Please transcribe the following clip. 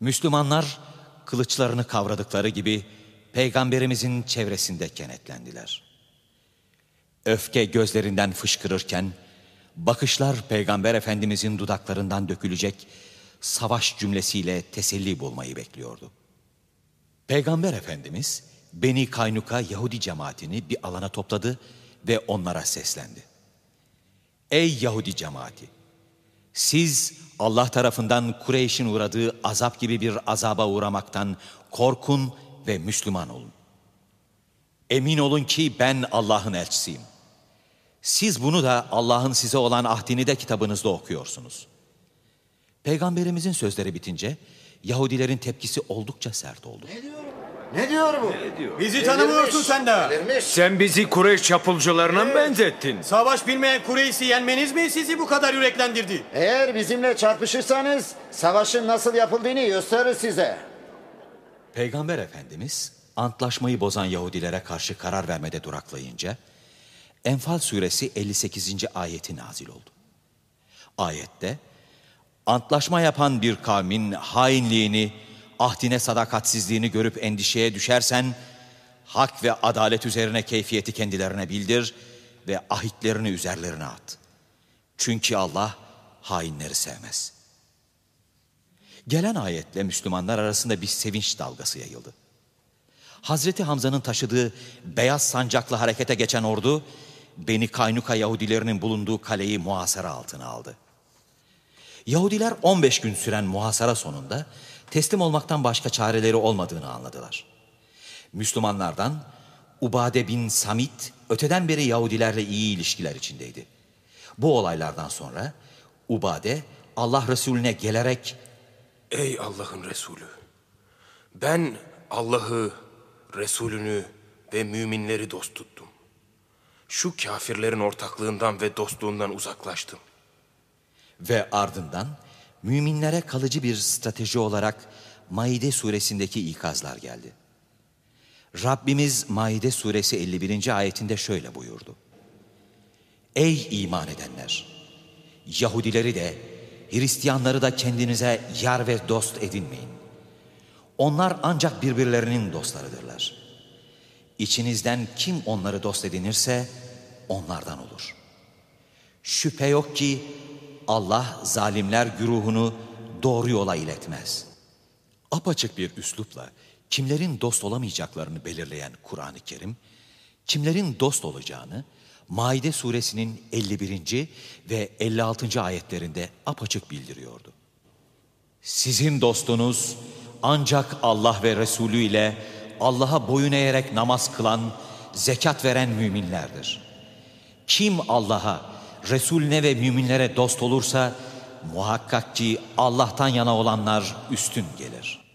Müslümanlar kılıçlarını kavradıkları gibi peygamberimizin çevresinde kenetlendiler. Öfke gözlerinden fışkırırken bakışlar peygamber efendimizin dudaklarından dökülecek savaş cümlesiyle teselli bulmayı bekliyordu. Peygamber efendimiz Beni Kaynuka Yahudi cemaatini bir alana topladı ve onlara seslendi. Ey Yahudi cemaati! Siz Allah tarafından Kureyş'in uğradığı azap gibi bir azaba uğramaktan korkun ve Müslüman olun. Emin olun ki ben Allah'ın elçisiyim. Siz bunu da Allah'ın size olan ahdini de kitabınızda okuyorsunuz. Peygamberimizin sözleri bitince Yahudilerin tepkisi oldukça sert oldu. Ne diyor bu? Bizi tanımıyorsun sen de. Delirmiş. Sen bizi Kureyş çapulcularına mı benzettin? Savaş bilmeyen Kureyş'i yenmeniz mi sizi bu kadar yüreklendirdi? Eğer bizimle çarpışırsanız savaşın nasıl yapıldığını gösterir size. Peygamber Efendimiz antlaşmayı bozan Yahudilere karşı karar vermede duraklayınca Enfal suresi 58. ayeti nazil oldu. Ayette antlaşma yapan bir kavmin hainliğini, ahdine sadakatsizliğini görüp endişeye düşersen hak ve adalet üzerine keyfiyeti kendilerine bildir ve ahitlerini üzerlerine at. Çünkü Allah hainleri sevmez.'' Gelen ayetle Müslümanlar arasında bir sevinç dalgası yayıldı. Hazreti Hamza'nın taşıdığı beyaz sancakla harekete geçen ordu, Beni Kaynuka Yahudilerinin bulunduğu kaleyi muhasara altına aldı. Yahudiler 15 gün süren muhasara sonunda teslim olmaktan başka çareleri olmadığını anladılar. Müslümanlardan Ubade bin Samit öteden beri Yahudilerle iyi ilişkiler içindeydi. Bu olaylardan sonra Ubade Allah Resulüne gelerek Ey Allah'ın Resulü! Ben Allah'ı, Resulünü ve müminleri dost tuttum. Şu kafirlerin ortaklığından ve dostluğundan uzaklaştım. Ve ardından müminlere kalıcı bir strateji olarak Maide suresindeki ikazlar geldi. Rabbimiz Maide suresi 51. ayetinde şöyle buyurdu. Ey iman edenler! Yahudileri de, Hristiyanları da kendinize yar ve dost edinmeyin. Onlar ancak birbirlerinin dostlarıdırlar. İçinizden kim onları dost edinirse onlardan olur. Şüphe yok ki Allah zalimler güruhunu doğru yola iletmez. Apaçık bir üslupla kimlerin dost olamayacaklarını belirleyen Kur'an-ı Kerim, kimlerin dost olacağını Maide suresinin 51. ve 56. ayetlerinde apaçık bildiriyordu. Sizin dostunuz ancak Allah ve Resulü ile Allah'a boyun eğerek namaz kılan, zekat veren müminlerdir. Kim Allah'a, Resulüne ve müminlere dost olursa muhakkak ki Allah'tan yana olanlar üstün gelir.''